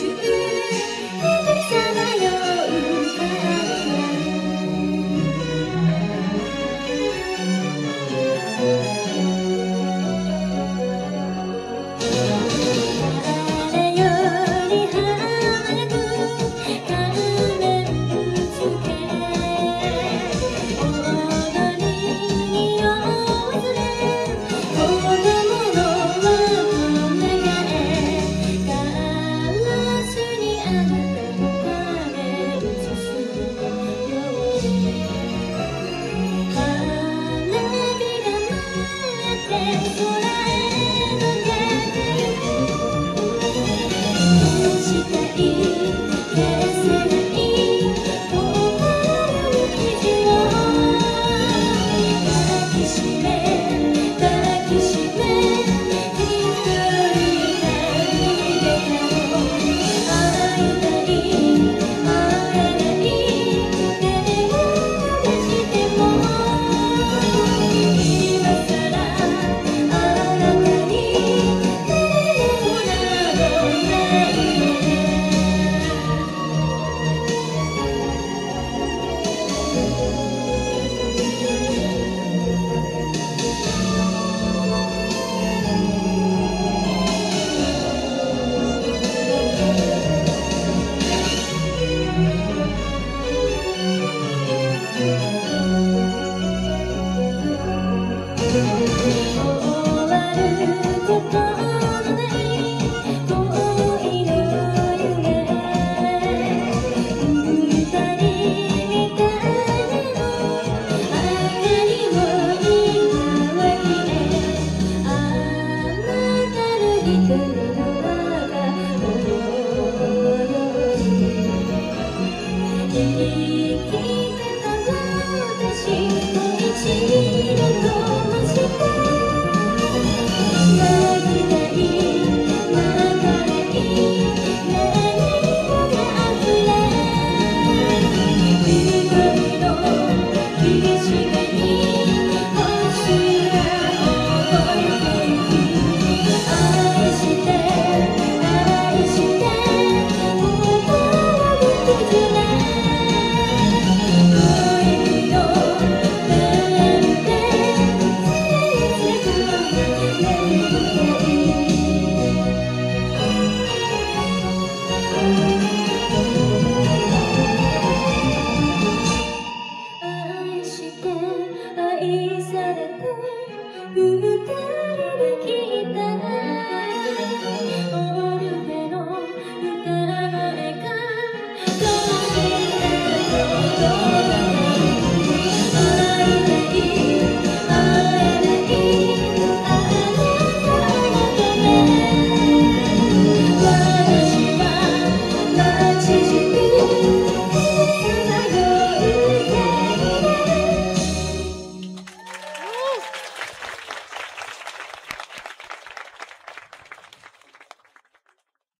you. Yolları された歌